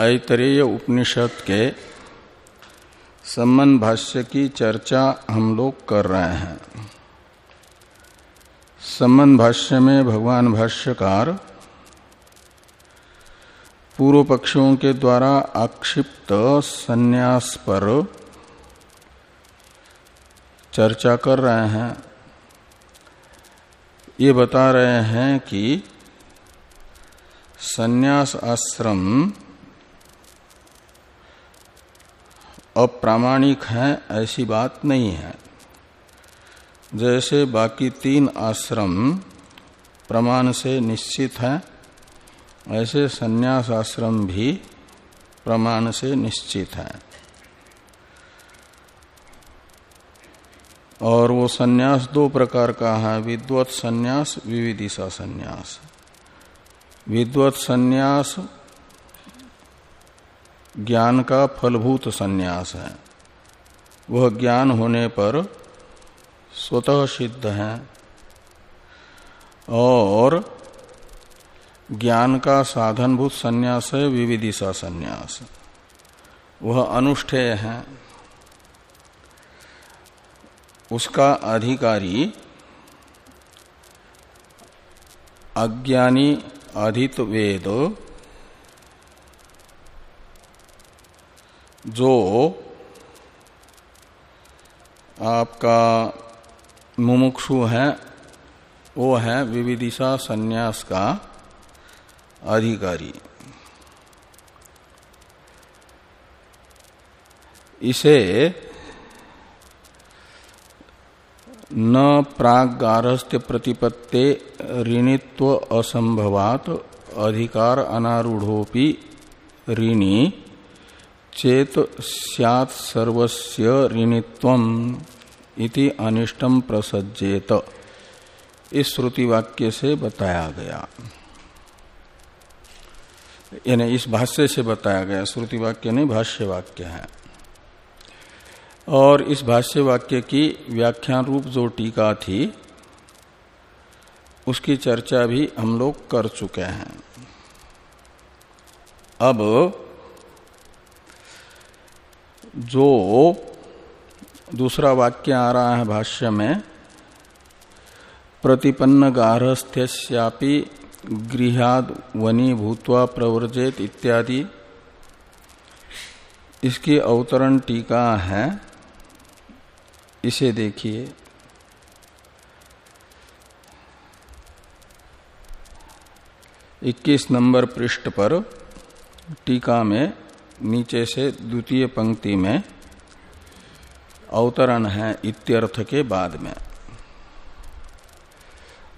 ऐतरेय उपनिषद के संबंध भाष्य की चर्चा हम लोग कर रहे हैं। संबंध भाष्य में भगवान भाष्यकार पूर्व पक्षों के द्वारा आक्षिप्त संन्यास पर चर्चा कर रहे हैं। ये बता रहे हैं कि संन्यास आश्रम अप्रामाणिक है, ऐसी बात नहीं है। जैसे बाकी तीन आश्रम प्रमाण से निश्चित है, ऐसे संन्यास आश्रम भी प्रमाण से निश्चित है। और वो संन्यास दो प्रकार का है, विद्वत संन्यास, विविदिशा संन्यास। विद्वत संन्यास ज्ञान का फलभूत संन्यास है। वह ज्ञान होने पर स्वतः सिद्ध है और ज्ञान का साधनभूत संन्यास है, विविदिशा संन्यास। वह अनुष्ठेय है। उसका अधिकारी अज्ञानी अधित वेद जो आपका मुमुक्षु है, वो है विविदिशा संन्यास का अधिकारी। इसे न प्रागारस्त्य प्रतिपत्ते ऋणित्व असंभवात अधिकार अनारूढ़ोपि ऋणी चेत सैत सर्वस्य ऋणित्व इति अनिष्टम प्रसज्जेत इस श्रुति वाक्य से बताया गया। यानी इस भाष्य से बताया गया। श्रुति वाक्य नहीं भाष्य वाक्य है। और इस भाष्य वाक्य की व्याख्यान रूप जो टीका थी, उसकी चर्चा भी हम लोग कर चुके हैं। अब जो दूसरा वाक्य आ रहा है भाष्य में प्रतिपन्न गारस्थ्यापि गृहाद वनी भूतवा प्रवर्जित इत्यादि। इसकी अवतरण टीका है, इसे देखिए। इक्कीस नंबर पृष्ठ पर टीका में नीचे से द्वितीय पंक्ति में अवतरण है इत्यर्थ के बाद में।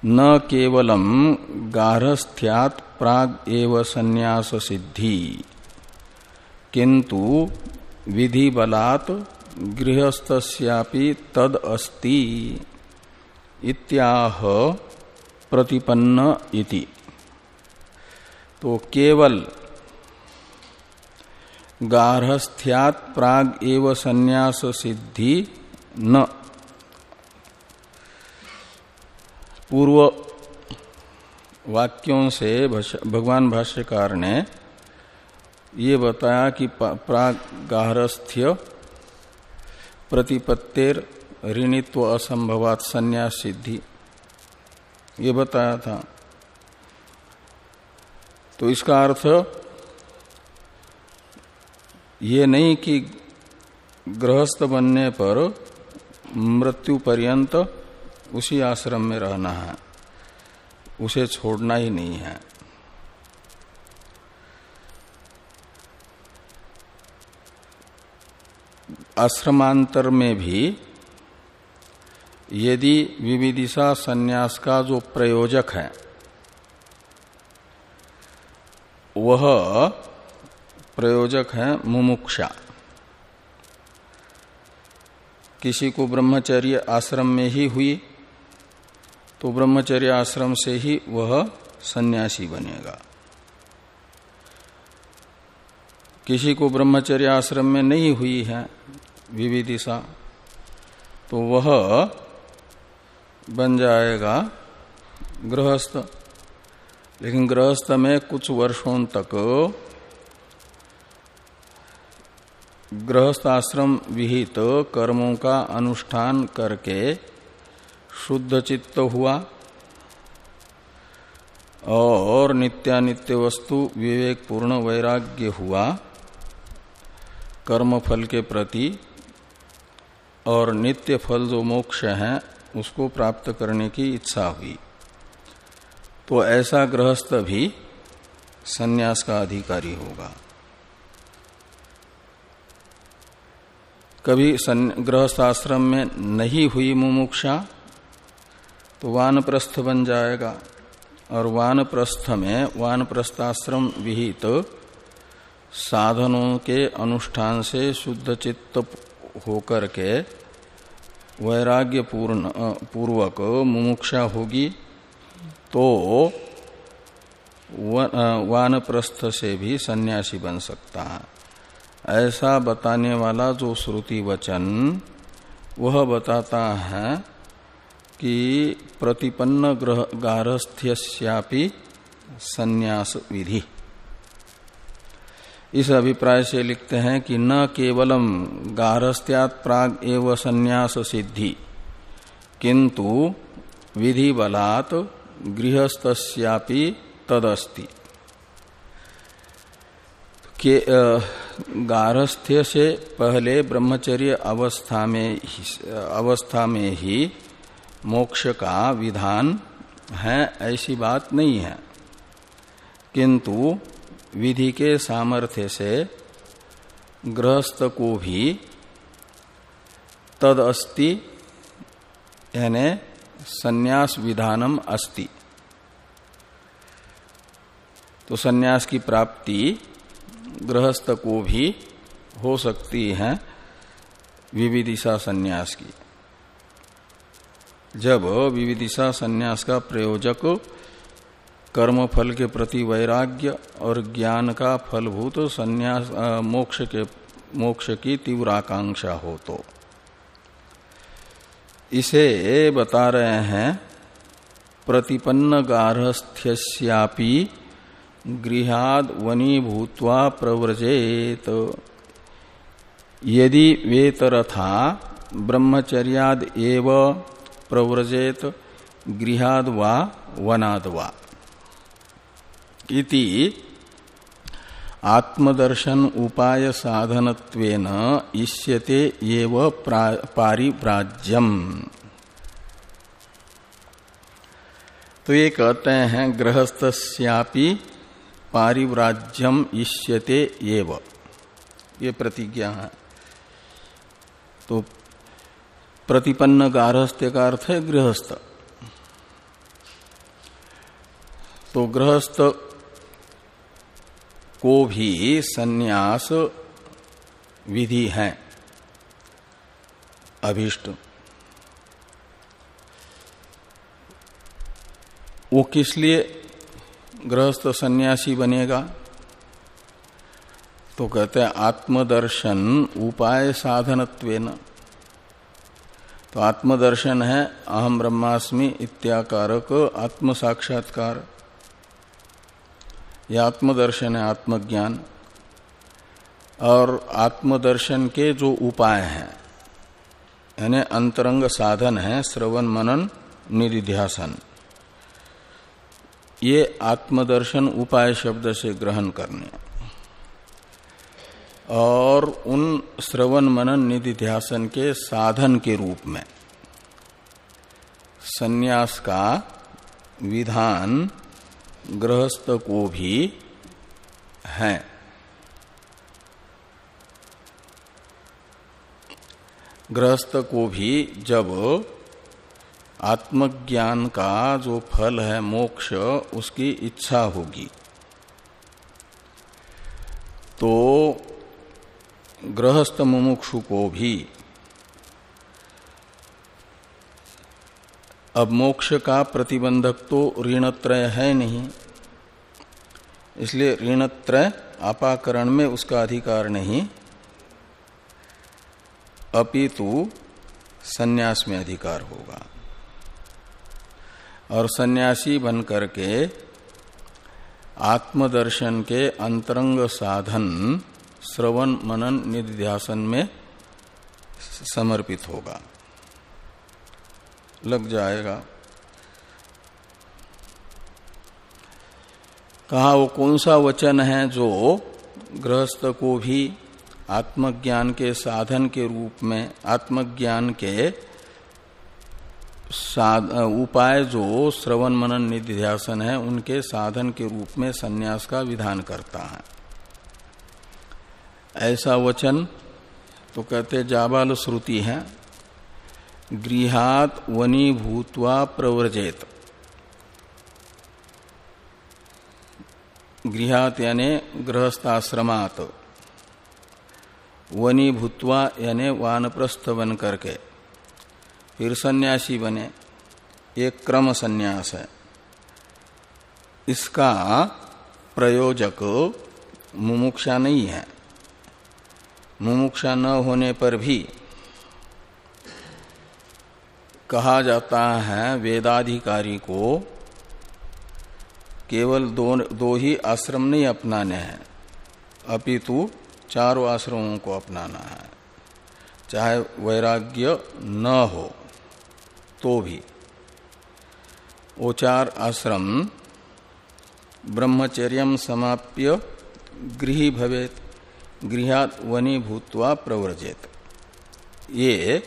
न केवलम गारस्थ्यात प्राग एव संन्यास सिद्धि किंतु विधि बलात् गृहस्थस्यापि तद अस्ति इत्याह प्रतिपन्न इति। तो केवल गार्हस्थ्यात प्राग एव संन्यास सिद्धि न। पूर्व वाक्यों से भगवान भाष्यकार ने ये बताया कि प्राग गारस्थ्य प्रतिपत्तेर ऋणित्व असंभवात संन्यास सिद्धि ये बताया था। तो इसका अर्थ ये नहीं कि गृहस्थ बनने पर मृत्यु पर्यंत उसी आश्रम में रहना है। उसे छोड़ना ही नहीं है। आश्रमांतर में भी यदि विविदिशा संन्यास का जो प्रयोजक है, वह प्रयोजक है मुमुक्षा। किसी को ब्रह्मचर्य आश्रम में ही हुई तो ब्रह्मचर्य आश्रम से ही वह सन्यासी बनेगा। किसी को ब्रह्मचर्य आश्रम में नहीं हुई है विविदिशा तो वह बन जाएगा गृहस्थ। लेकिन गृहस्थ में कुछ वर्षों तक गृहस्थाश्रम विहित कर्मों का अनुष्ठान करके शुद्ध चित्त हुआ और नित्यानित्य वस्तु विवेक पूर्ण वैराग्य हुआ कर्म फल के प्रति और नित्य फल जो मोक्ष है, उसको प्राप्त करने की इच्छा हुई। तो ऐसा गृहस्थ भी सन्यास का अधिकारी होगा। कभी गृहस्थाश्रम में नहीं हुई मुमुक्षा तो वानप्रस्थ बन जाएगा। और वानप्रस्थ में वानप्रस्थाश्रम विहित तो साधनों के अनुष्ठान से शुद्ध चित्त होकर के वैराग्य पूर्ण पूर्वक मुमुक्षा होगी तो वानप्रस्थ से भी सन्यासी बन सकता है। ऐसा बताने वाला जो श्रुति वचन, वह बताता है कि प्रतिपन्न ग्रह गारस्थ्यपि संन्यास विधि। इस अभिप्राय से लिखते हैं कि न केवलम गारस्थ्यात प्राग एव संन्यास सिद्धि, किंतु विधि बलात् गृहस्थ्यापि तदस्ति। के गारस्थ्य से पहले ब्रह्मचर्य अवस्था में ही, अवस्था में ही मोक्ष का विधान है ऐसी बात नहीं है। किंतु विधि के सामर्थ्य से गृहस्थ को भी तद अस्ति यानी संन्यास विधानम अस्ति। तो संन्यास की प्राप्ति गृहस्थ को भी हो सकती है विविदिशा संन्यास की। जब विविदिशा संन्यास का प्रयोजक कर्म फल के प्रति वैराग्य और ज्ञान का फलभूत संन्यास मोक्ष के, मोक्ष की तीव्र आकांक्षा हो तो। इसे बता रहे हैं प्रतिपन्न गारस्थ्यपि गृहाद वनी भूतवा प्रव्रजेत। यदि वेतरथा ब्रह्मचर्याद एव प्रव्रजेत, गृहाद वा वनाद वा। इति आत्मदर्शन उपाय साधनत्वेन इष्यते एव पारिव्राज्यम। तो ये कहते हैं गृहस्थ्यापि पारिव्राज्यम इष्यते एव। ये प्रतिज्ञा है। तो प्रतिपन्न गारहस्थ्य का अर्थ है गृहस्थ। तो गृहस्थ को भी सन्यास विधि है। अभिष्ट। वो किस लिए? गृहस्थ सन्यासी बनेगा। तो कहते हैं, आत्मदर्शन उपाय साधनत्वेन। तो आत्मदर्शन है, अहम ब्रह्मास्मि इत्याकारक आत्म साक्षात्कार यह आत्मदर्शन है, आत्मज्ञान। और आत्मदर्शन के जो उपाय हैं, यानी अंतरंग साधन है, श्रवण मनन, निधिध्यासन। ये आत्मदर्शन उपाय शब्द से ग्रहण करने। और उन श्रवण मनन निधि ध्यासन के साधन के रूप में सन्यास का विधान गृहस्थ को भी है। गृहस्थ को भी जब आत्मज्ञान का जो फल है मोक्ष, उसकी इच्छा होगी। तो गृहस्थ मुमुक्षु को भी अब मोक्ष का प्रतिबंधक तो ऋणत्रय है नहीं। इसलिए ऋणत्रय आपाकरण में उसका अधिकार नहीं। अपितु संन्यास में अधिकार होगा। और सन्यासी बन करके आत्मदर्शन के अंतरंग साधन श्रवण मनन निध्यासन में समर्पित होगा। लग जाएगा। कहा, वो कौन सा वचन है जो गृहस्थ को भी आत्मज्ञान के साधन के रूप में, आत्मज्ञान के उपाय जो श्रवण मनन निध्यासन है, उनके साधन के रूप में सन्यास का विधान करता है। ऐसा वचन तो कहते जाबाल श्रुति है, गृहात वनी भूतवा प्रव्रजेत। गृहात यानी गृहस्थाश्रमात वनी भूतवा यानी वानप्रस्थ बन करके। फिर सन्यासी बने। एक क्रम सन्यास है। इसका प्रयोजक मुमुक्षा नहीं है। मुमुक्षा न होने पर भी कहा जाता है वेदाधिकारी को केवल दो, दो ही आश्रम नहीं अपनाने हैं। अपितु चारों आश्रमों को अपनाना है। चाहे वैराग्य न हो। तो भी। वो चार आश्रम, ब्रह्मचर्य समाप्य गृह भवेत, गृहात वनी भूतवा प्रव्रजेत। ये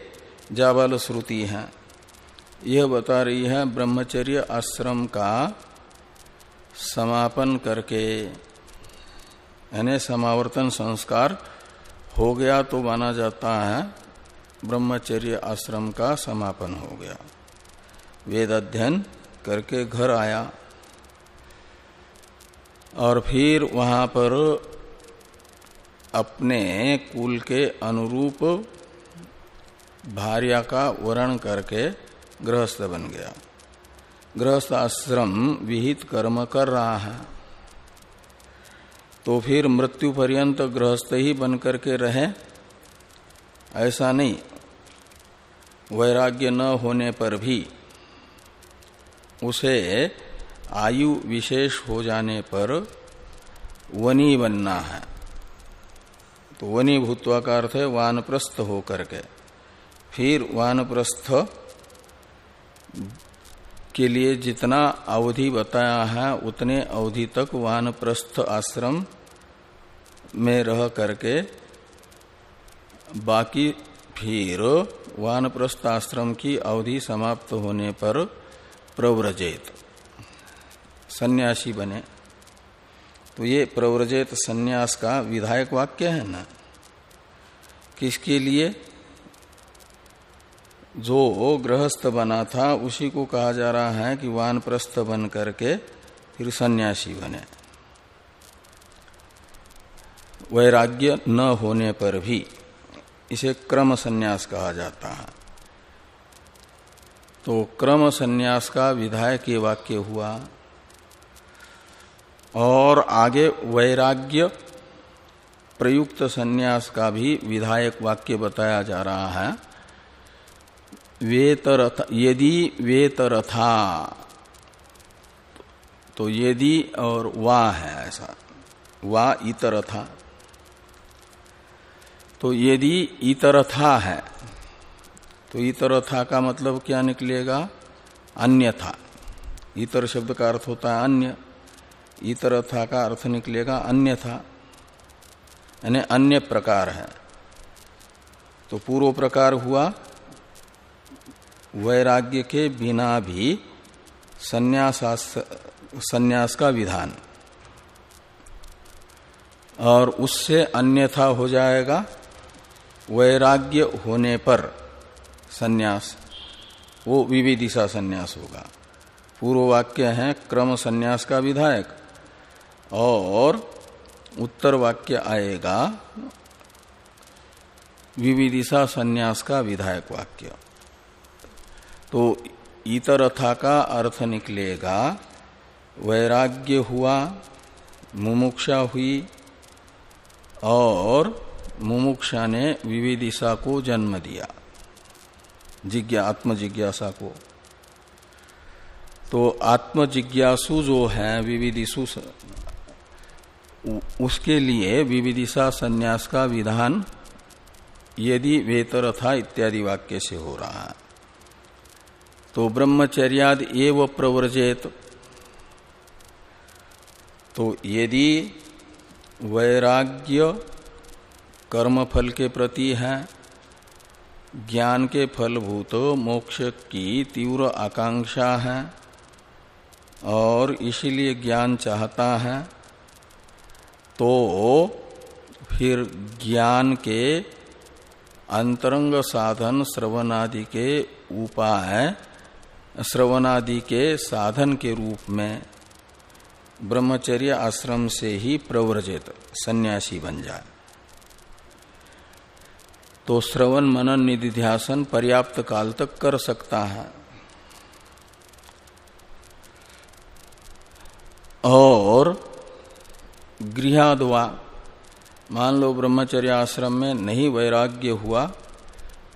जाबाल श्रुति है यह बता रही है ब्रह्मचर्य आश्रम का समापन करके, यानी समावर्तन संस्कार हो गया तो माना जाता है ब्रह्मचर्य आश्रम का समापन हो गया। वेद अध्ययन करके घर आया और फिर वहाँ पर अपने कुल के अनुरूप भार्या का वर्ण करके गृहस्थ बन गया। गृहस्थ आश्रम विहित कर्म कर रहा है। तो फिर मृत्यु पर्यंत गृहस्थ ही बन करके रहे। ऐसा नहीं वैराग्य न होने पर भी उसे आयु विशेष हो जाने पर वनी बनना है। तो वनी भूतवा का अर्थ है वानप्रस्थ हो करके फिर वानप्रस्थ के लिए जितना अवधि बताया है, उतने अवधि तक वानप्रस्थ आश्रम में रह करके बाकी फिर वानप्रस्थ आश्रम की अवधि समाप्त होने पर प्रव्रजेत। सन्यासी बने। तो ये प्रव्रजेत सन्यास का विधायक वाक्य है ना? किसके लिए? जो गृहस्थ बना था, उसी को कहा जा रहा है कि वानप्रस्थ बन करके फिर सन्यासी बने। वैराग्य न होने पर भी इसे क्रम संन्यास कहा जाता है। तो क्रम संन्यास का विधायक ये वाक्य हुआ, और आगे वैराग्य प्रयुक्त संन्यास का भी विधायक वाक्य बताया जा रहा है। वेतरथ, यदि वेतरथा तो यदि और वा है ऐसा, वा इतरथा। तो यदि इतरथा है तो इतरथा का मतलब क्या निकलेगा? अन्यथा। इतर शब्द का अर्थ होता है अन्य। इतरथा का अर्थ निकलेगा अन्यथा। यानी अन्य प्रकार है। तो पूर्व प्रकार हुआ, वैराग्य के बिना भी संन्यास संन्यास का विधान। और उससे अन्यथा हो जाएगा वैराग्य होने पर सन्यास, वो विविदिशा सन्यास होगा। पूर्व वाक्य है, क्रम सन्यास का विधायक। और उत्तर वाक्य आएगा विविदिशा सन्यास का विधायक वाक्य। तो इतरथा का अर्थ निकलेगा, वैराग्य हुआ, मुमुक्षा हुई, और मुमुक्षा ने विविदिशा को जन्म दिया। जिज्ञा आत्म जिज्ञासा को। तो आत्म जिज्ञासु जो है विविदिशु उसके लिए विविदिशा संन्यास का विधान यदि वेतर था इत्यादि वाक्य से हो रहा है। तो ब्रह्मचर्याद एव प्रव्रजेत। तो यदि वैराग्य कर्म फल के प्रति है। ज्ञान के फलभूत मोक्ष की तीव्र आकांक्षा है और इसीलिए ज्ञान चाहता है। तो फिर ज्ञान के अंतरंग साधन श्रवणादि के उपाय, श्रवणादि के साधन के रूप में ब्रह्मचर्य आश्रम से ही प्रव्रजित सन्यासी बन जाए। तो श्रवण मनन निधि ध्यासन पर्याप्त काल तक कर सकता है। और गृहादवा, मान लो ब्रह्मचर्य आश्रम में नहीं वैराग्य हुआ,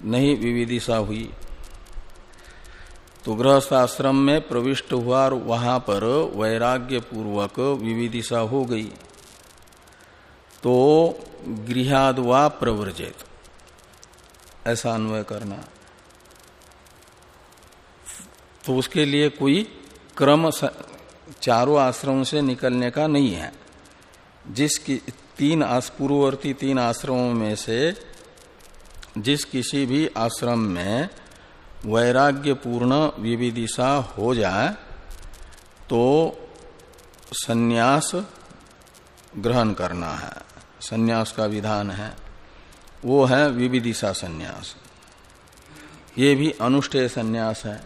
नहीं विविदिशा हुई तो गृहस्थ आश्रम में प्रविष्ट हुआ और वहाँ पर वैराग्य पूर्वक विविदिशा हो गई। तो गृहादवा प्रव्रजित। ऐसा अन्वय करना। तो उसके लिए कोई क्रम चारों आश्रमों से निकलने का नहीं है। जिस तीन पूर्ववर्ती तीन आश्रमों में से जिस किसी भी आश्रम में वैराग्य पूर्ण विविदिशा हो जाए तो सन्यास ग्रहण करना है। सन्यास का विधान है। वो है विविदिशा संन्यास। ये भी अनुष्ठेय संन्यास है।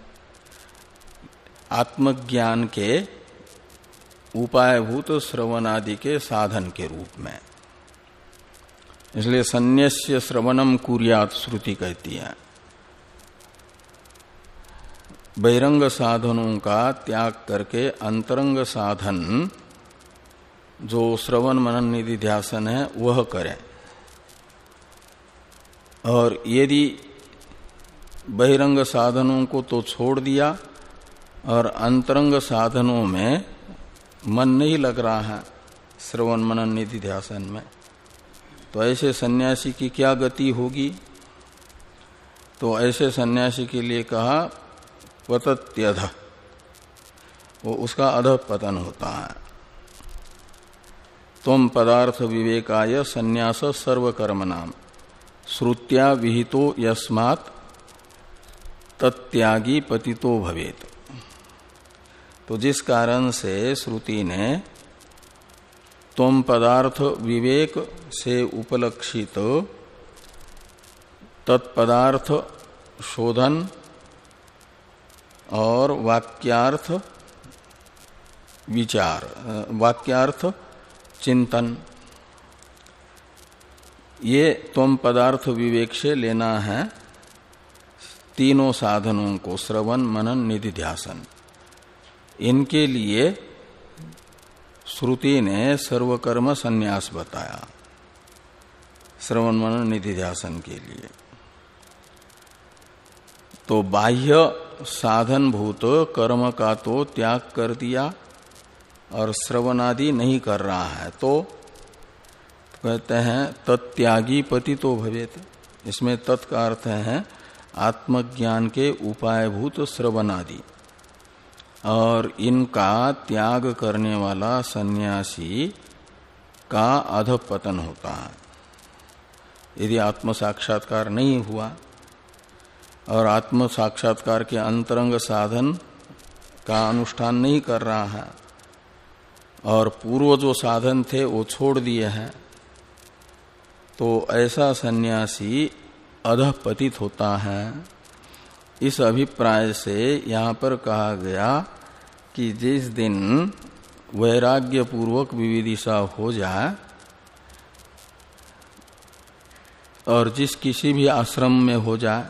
आत्मज्ञान के उपायभूत श्रवण आदि के साधन के रूप में। इसलिए संन्यास्य श्रवणम कुरियात श्रुति कहती है। बहिरंग साधनों का त्याग करके अंतरंग साधन, जो श्रवण मनन निधि ध्यासन है, वह करें। और यदि बहिरंग साधनों को तो छोड़ दिया और अंतरंग साधनों में मन नहीं लग रहा है श्रवण मनन निधि ध्यासन में तो ऐसे सन्यासी की क्या गति होगी? तो ऐसे सन्यासी के लिए कहा, पतत्यध। वो उसका अध पतन होता है। तुम पदार्थ विवेकाय संन्यास सर्वकर्म नाम। श्रुत्या विहितो यस्मात् तत्यागी पतितो भवेत। तो जिस कारण से श्रुति ने तुम पदार्थ विवेक से उपलक्षित तत्पदार्थ शोधन और वाक्यार्थ विचार, वाक्यार्थ चिंतन ये तुम पदार्थ विवेक से लेना है तीनों साधनों को, श्रवण, मनन, निधि, ध्यासन। इनके लिए श्रुति ने सर्वकर्म संन्यास बताया, श्रवण, मनन, निधि, ध्यासन के लिए। तो बाह्य साधन भूत कर्म का तो त्याग कर दिया और श्रवणादि नहीं कर रहा है तो कहते हैं तत्यागी पति तो भवेत। इसमें तत्का अर्थ है, आत्मज्ञान के उपायभूत श्रवणादि। और इनका त्याग करने वाला सन्यासी का अधपतन होता है। यदि आत्म साक्षात्कार नहीं हुआ, और आत्म साक्षात्कार के अंतरंग साधन का अनुष्ठान नहीं कर रहा है, और पूर्व जो साधन थे वो छोड़ दिए हैं तो ऐसा सन्यासी अधपतित होता है। इस अभिप्राय से यहाँ पर कहा गया कि जिस दिन वैराग्य पूर्वक विविदिशा हो जाए और जिस किसी भी आश्रम में हो जाए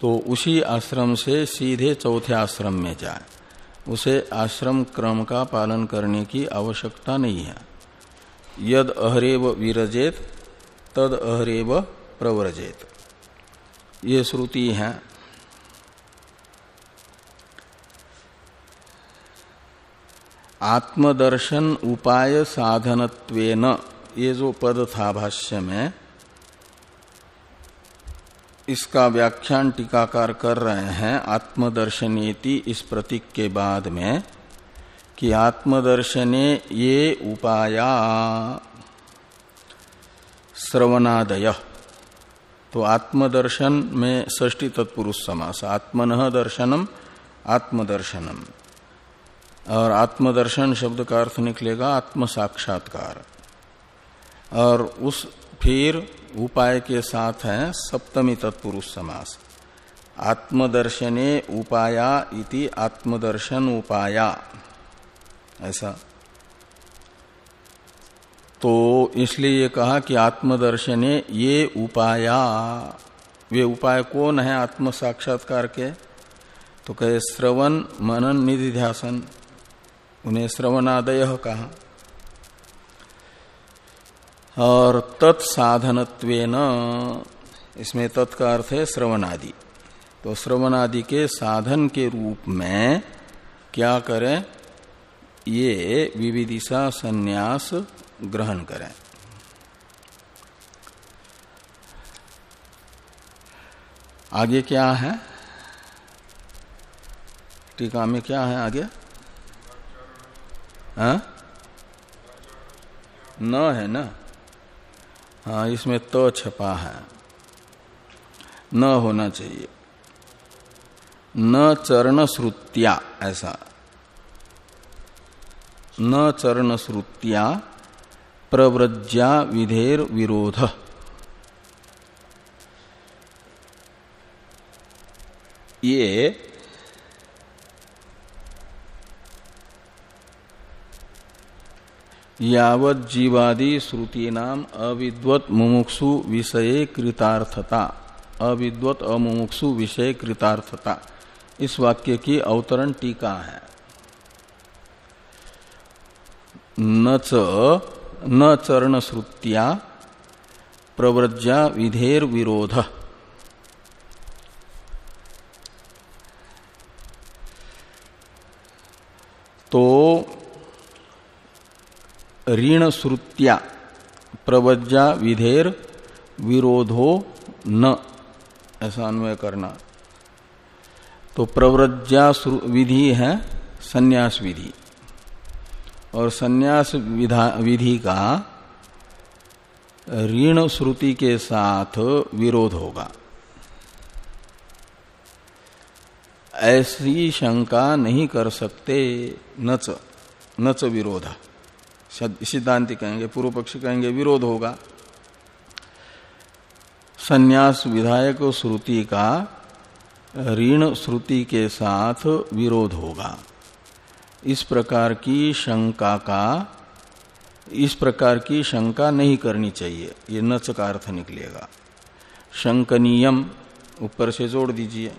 तो उसी आश्रम से सीधे चौथे आश्रम में जाए। उसे आश्रम क्रम का पालन करने की आवश्यकता नहीं है। यद अहरेव विरजेत तद अहरेव प्रव्रजेत। ये श्रुति है। आत्मदर्शन उपाय साधनत्वेन, ये जो पद था भाष्य में, इसका व्याख्यान टीकाकार कर रहे हैं, आत्मदर्शनेति इस प्रतीक के बाद में, कि आत्मदर्शने ये उपाया श्रवणादय। तो आत्मदर्शन में ष्टी तत्पुरुष समास। आत्मन दर्शनम, आत्मदर्शनम। और आत्मदर्शन शब्द का अर्थ निकलेगा आत्म साक्षात्कार और उस फिर उपाय के साथ है सप्तमी तत्पुरुष समास। आत्मदर्शने उपाया इति आत्मदर्शन उपाया। ऐसा। तो इसलिए ये कहा कि आत्मदर्शने ये उपाया। वे उपाय कौन है आत्म साक्षात्कार के? तो कहे श्रवण मनन निधि ध्यासन। उन्हें श्रवणादय कहा। और तत्साधनत्वेन, इसमें तत्का अर्थ है श्रवणादि। तो श्रवणादि के साधन के रूप में क्या करें? ये विविदिशा संन्यास ग्रहण करें। आगे क्या है? टीका में क्या है आगे? हा? न है ना? हाँ इसमें तो छपा है। न होना चाहिए। न चरण श्रुत्या ऐसा। न चरण श्रुत्या प्रव्रज्या विधेर विरोध ये यावत जीवादि श्रुति नाम अविद्वत मुमुक्षु विषय कृतार्थता। अविद्वत अमुमुक्षु विषय कृतार्थता। इस वाक्य की अवतरण टीका है। न न चरण श्रुतिया प्रव्रज्या विधेर विरोध तो ऋण श्रुत्या प्रवज्जा विधेर विरोधो न, ऐसा अन्वय करना। तो प्रव्रज्या विधि है संन्यास विधि और संन्यास विधि का ऋण श्रुति के साथ विरोध होगा। ऐसी शंका नहीं कर सकते, नच नच विरोध। सिद्धांति कहेंगे, पूर्व पक्षी कहेंगे, विरोध होगा। संन्यास विधायक श्रुति का ऋण श्रुति के साथ विरोध होगा। इस प्रकार की शंका का, इस प्रकार की शंका नहीं करनी चाहिए। ये नच का अर्थ निकलेगा। शंकनीयम, ऊपर से जोड़ दीजिए।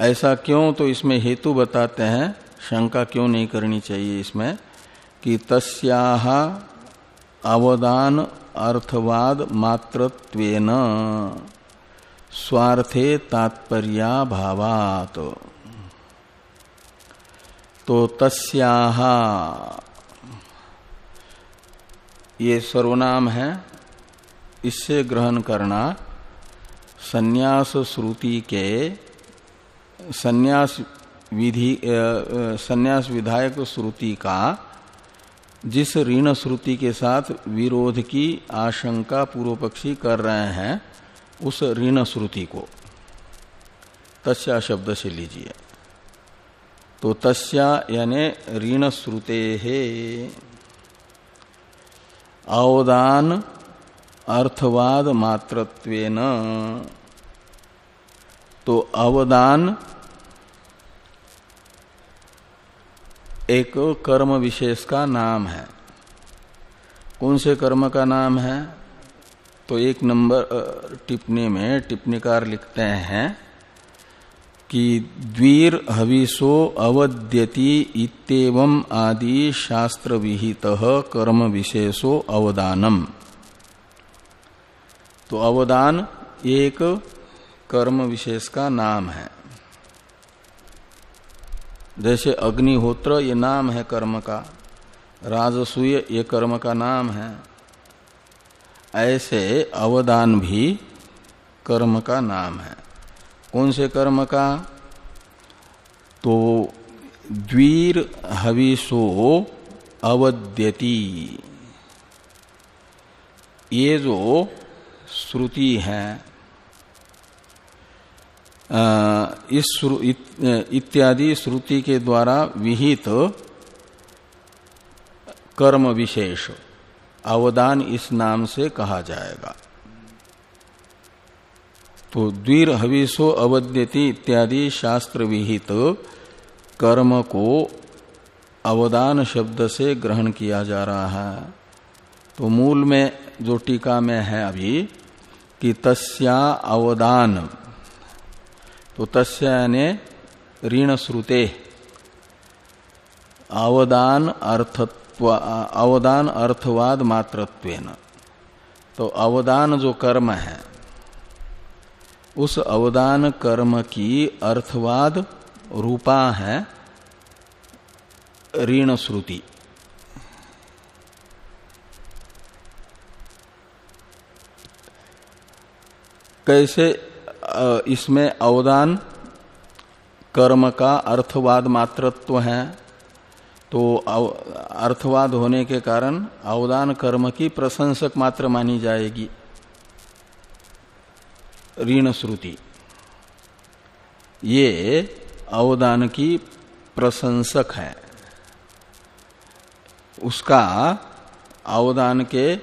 ऐसा क्यों? तो इसमें हेतु बताते हैं, शंका क्यों नहीं करनी चाहिए इसमें? कि तस्याह अवदान, अर्थवाद, मात्रत्वेन। स्वार्थे तात्पर्या भावात तो तस्याह ये सर्वनाम है, इससे ग्रहण करना संन्यास श्रुति के संन्यास विधि संन्यास विधायक श्रुति का, जिस ऋण श्रुति के साथ विरोध की आशंका पूर्व पक्षी कर रहे हैं उस ऋण श्रुति को। तस्या शब्द से लीजिए। तो तस्या यानी ऋण श्रुते अवदान अर्थवाद मात्रत्वेन। तो अवदान एक कर्म विशेष का नाम है। कौन से कर्म का नाम है? तो एक नंबर टिप्पणी में टिप्पणीकार लिखते हैं कि द्वीर हविषो अवद्यति इतम आदि शास्त्र विहित कर्म विशेषो अवदानम। तो अवदान एक कर्म विशेष का नाम है। जैसे अग्निहोत्र ये नाम है कर्म का, राजसूय ये कर्म का नाम है। ऐसे अवदान भी कर्म का नाम है। कौन से कर्म का? तो द्वीर हविषो अवद्यति। ये जो श्रुति है इस इत्यादि श्रुति के द्वारा विहित कर्म विशेष। अवदान इस नाम से कहा जाएगा। तो द्वीर हविषो अवद्यति इत्यादि शास्त्र विहित कर्म को अवदान शब्द से ग्रहण किया जा रहा है। तो मूल में जो टीका में है अभी कि तस्या अवदान तो तस्या यानी ऋण श्रुते। अवदान अर्थत्व अवदान अर्थवाद मात्रत्वेन। तो अवदान जो कर्म है, उस अवदान कर्म की अर्थवाद रूपा है ऋण श्रुति। कैसे इसमें अवदान कर्म का अर्थवाद मात्रत्व है? तो अर्थवाद होने के कारण अवदान कर्म की प्रशंसक मात्र मानी जाएगी। ऋण श्रुति। ये अवदान की प्रशंसक है। उसका अवदान के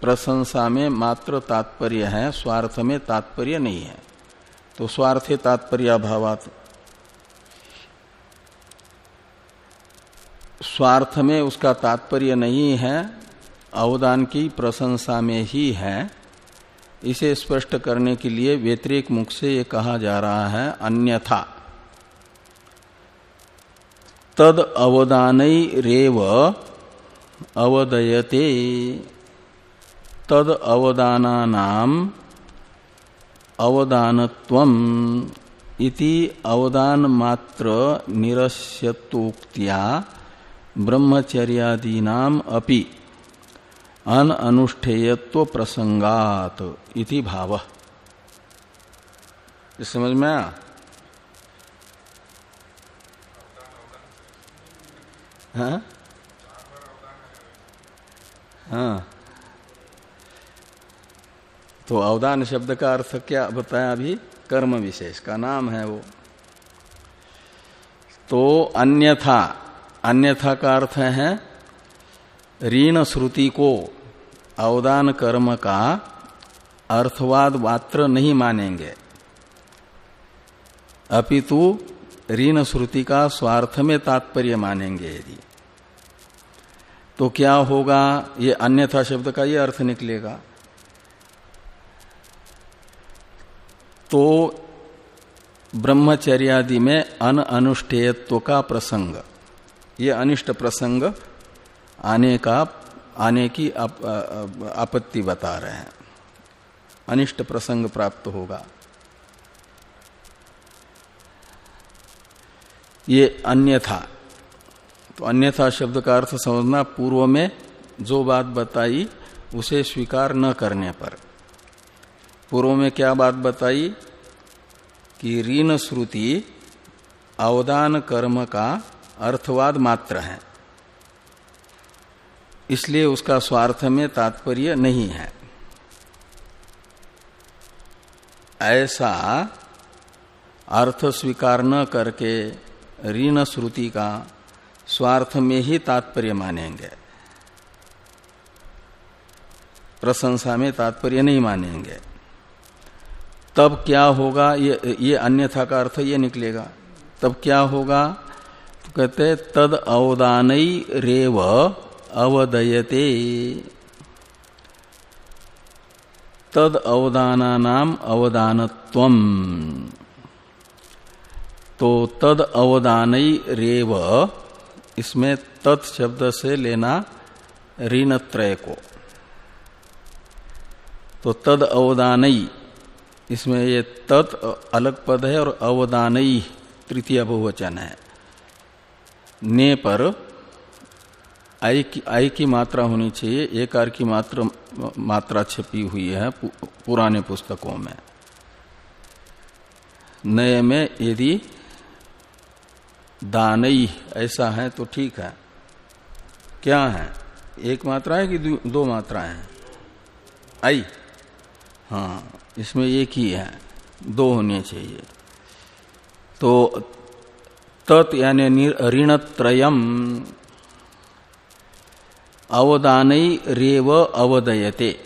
प्रशंसा में मात्र तात्पर्य है, स्वार्थ में तात्पर्य नहीं है। तो स्वार्थे तात्पर्य अभावात स्वार्थ में उसका तात्पर्य नहीं है, अवदान की प्रशंसा में ही है। इसे स्पष्ट करने के लिए व्यतिरिक मुख से ये कहा जा रहा है, अन्यथा। तद अवदान रेव अवदयते। तद अवदानानाम अवदानत्वम इति अवदान मात्र निरस्यतोक्त्या ब्रह्मचर्यादीनाम अपि अन अनुष्ठेयत्व प्रसंगात इति भाव। समझ में आया? हाँ? हाँ। तो अवदान शब्द का अर्थ क्या बताया अभी? कर्म विशेष का नाम है वो। तो अन्यथा अन्यथा का अर्थ है ऋण श्रुति को अवदान कर्म का अर्थवाद मात्र नहीं मानेंगे। अपितु ऋण श्रुति का स्वार्थ में तात्पर्य मानेंगे यदि। तो क्या होगा, ये अन्यथा शब्द का ये अर्थ निकलेगा। तो ब्रह्मचर्यादि में अन अनुष्ठेयत्व का प्रसंग। ये अनिष्ट प्रसंग आने का आने की आप, आपत्ति बता रहे हैं। अनिष्ट प्रसंग प्राप्त होगा। ये अन्यथा तो अन्यथा शब्द का अर्थ समझना पूर्व में जो बात बताई उसे स्वीकार न करने पर। पूर्व में क्या बात बताई? कि ऋण श्रुति अवदान कर्म का अर्थवाद मात्र है। इसलिए उसका स्वार्थ में तात्पर्य नहीं है। ऐसा अर्थ स्वीकार न करके ऋण श्रुति का स्वार्थ में ही तात्पर्य मानेंगे। प्रशंसा में तात्पर्य नहीं मानेंगे। तब क्या होगा? ये ये अन्यथा का अर्थ ये निकलेगा। तब क्या होगा? कहते तद अवदान रेव अवदयते। तद अवदाना नाम अवदानत्व तो तद अवदान रेव, इसमें तत् शब्द से लेना ऋणत्रय को तो तद अवदानई इसमें ये तत् अलग पद है और अवदान तृतीय बहुवचन है। ने पर आई की आई की मात्रा होनी चाहिए, एक आर की मात्रा मात्रा छपी हुई है पुराने पुस्तकों में। नए में यदि दानई ऐसा है तो ठीक है। क्या है? एक मात्रा है कि दो मात्रा है? आई। हाँ इसमें एक ही है। दो होने चाहिए। तो तत् यानी ऋणत्रयम। अवदान रेव अवदयते।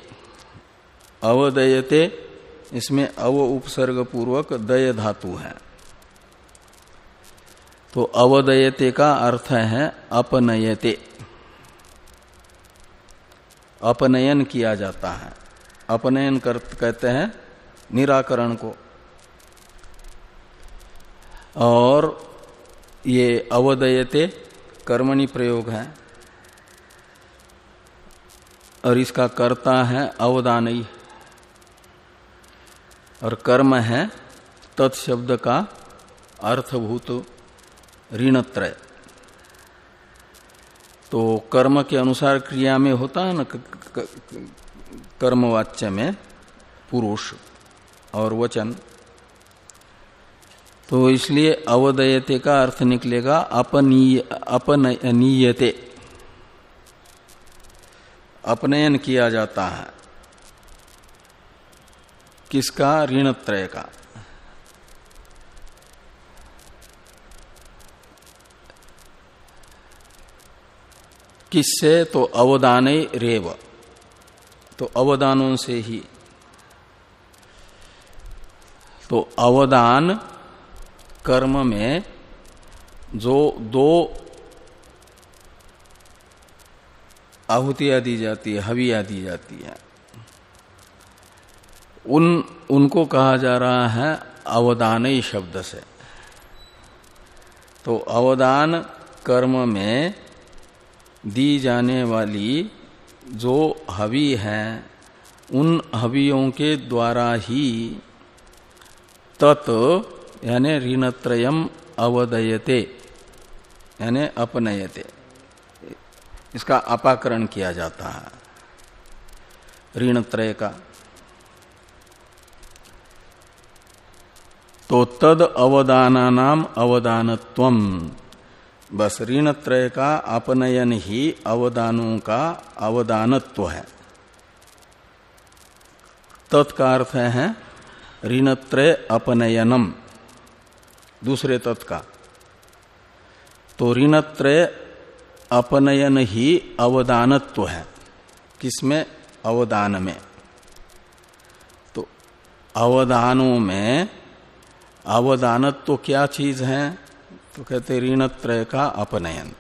अवदयते इसमें अव उपसर्ग पूर्वक दय धातु है। तो अवदयते का अर्थ है अपनयते। अपनयन किया जाता है। अपनयन कर, कहते हैं निराकरण को। और ये अवदयते कर्मणि प्रयोग है। और इसका कर्ता है अवदानई। और कर्म है तत्शब्द का अर्थभूत ऋणत्रय। तो कर्म के अनुसार क्रिया में होता है ना कर्मवाच्य में पुरुष और वचन। तो इसलिए अवदयते का अर्थ निकलेगा अपनीय अपनीयते अपनयन किया जाता है। किसका? ऋणत्रय का। किससे? तो अवदान रेव। तो अवदानों से ही। तो अवदान कर्म में जो दो आहुतियाँ दी जाती है, हवियाँ दी जाती है, उन, उनको कहा जा रहा है अवदान शब्द से। तो अवदान कर्म में दी जाने वाली जो हवि है, उन हवियों के द्वारा ही तत् यानी ऋणत्रयम अवदयते, यानी अपनयते। इसका अपाकरण किया जाता है। ऋणत्रय का। तो तद अवदाना नाम अवदानत्व बस ऋणत्रय का अपनयन ही अवदानों का अवदानत्व है। तत्का अर्थ है ऋणत्रय अपनयनम। दूसरे तत्व का। तो ऋणत्रय अपनयन ही अवदानत्व तो है। किसमें? अवदान में। तो अवदानों में अवदानत्व तो क्या चीज़ है? तो कहते ऋणत्रय का अपनयन।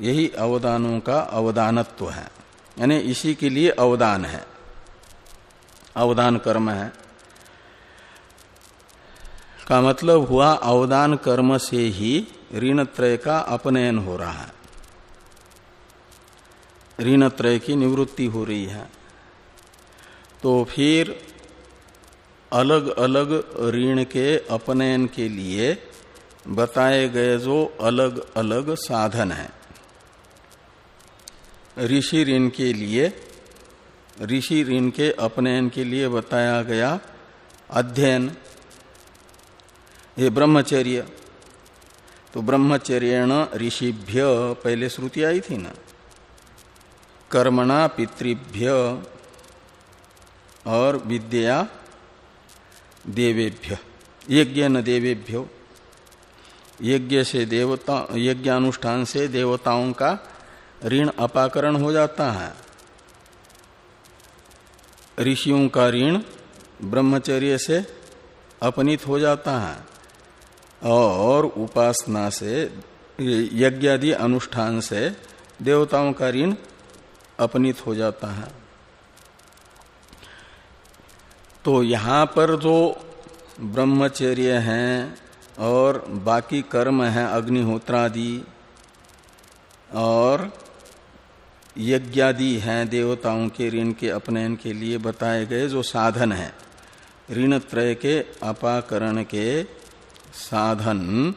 यही अवदानों का अवदानत्व तो है। यानी इसी के लिए अवदान है। अवदान कर्म है। का मतलब हुआ अवदान कर्म से ही ऋण त्रय का अपनयन हो रहा है। ऋण त्रय की निवृत्ति हो रही है। तो फिर अलग अलग ऋण के अपनयन के लिए बताए गए जो अलग अलग साधन है। ऋषि ऋण के लिए, ऋषि ऋण के अपनयन के लिए बताया गया अध्ययन ये ब्रह्मचर्य। तो ब्रह्मचर्य ऋषिभ्य, पहले श्रुति आई थी ना? कर्मणा पितृभ्य और विद्या देवेभ्य। यज्ञ न देवेभ्यो। यज्ञ से देवता, यज्ञ अनुष्ठान से देवताओं का ऋण अपाकरण हो जाता है। ऋषियों का ऋण ब्रह्मचर्य से अपनित हो जाता है। और उपासना से यज्ञादि अनुष्ठान से देवताओं का ऋण अपनित हो जाता है। तो यहाँ पर जो ब्रह्मचर्य हैं और बाकी कर्म हैं, अग्निहोत्रादि और यज्ञादि हैं देवताओं के ऋण के अपनयन के लिए बताए गए जो साधन हैं, ऋण त्रय के, अपाकरण के साधन,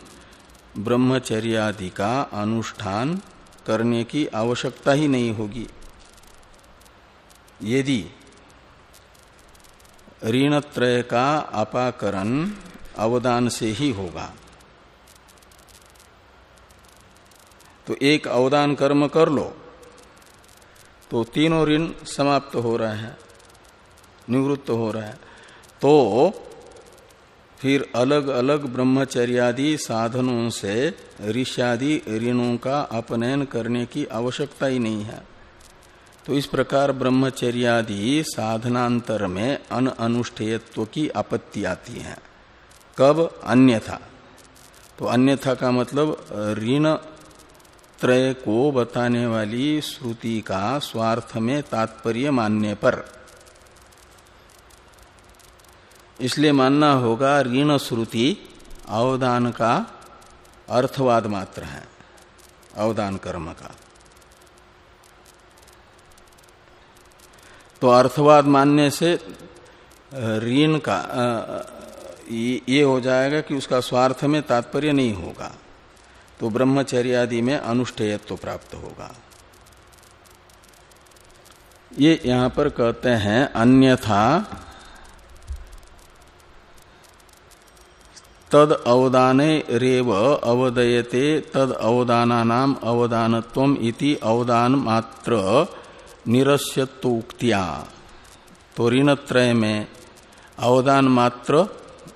ब्रह्मचर्यादि का अनुष्ठान करने की आवश्यकता ही नहीं होगी। यदि ऋणत्रय का अपाकरण अवदान से ही होगा तो एक अवदान कर्म कर लो तो तीनों ऋण समाप्त हो रहे हैं, निवृत्त हो रहे हैं। तो फिर अलग अलग ब्रह्मचर्यादि साधनों से ऋष्यादि ऋणों का अपनयन करने की आवश्यकता ही नहीं है। तो इस प्रकार ब्रह्मचर्यादि साधनांतर में अन अनुष्ठेयत्व की आपत्ति आती है। कब? अन्यथा। तो अन्यथा का मतलब ऋण त्रय को बताने वाली श्रुति का स्वार्थ में तात्पर्य मानने पर। इसलिए मानना होगा, ऋण श्रुति अवदान का अर्थवाद मात्र है, अवदान कर्म का। तो अर्थवाद मानने से, ऋण का ये हो जाएगा कि उसका स्वार्थ में तात्पर्य नहीं होगा। तो ब्रह्मचर्य आदि में अनुष्ठेयत्व तो प्राप्त होगा। ये यहाँ पर कहते हैं, अन्यथा तद अवदाने रेव अवदयते तद अवदानानाम अवदानत्व इति अवदान मात्र निरस्यत्वोक्तिया। तो ऋणत्रय में अवदान मात्र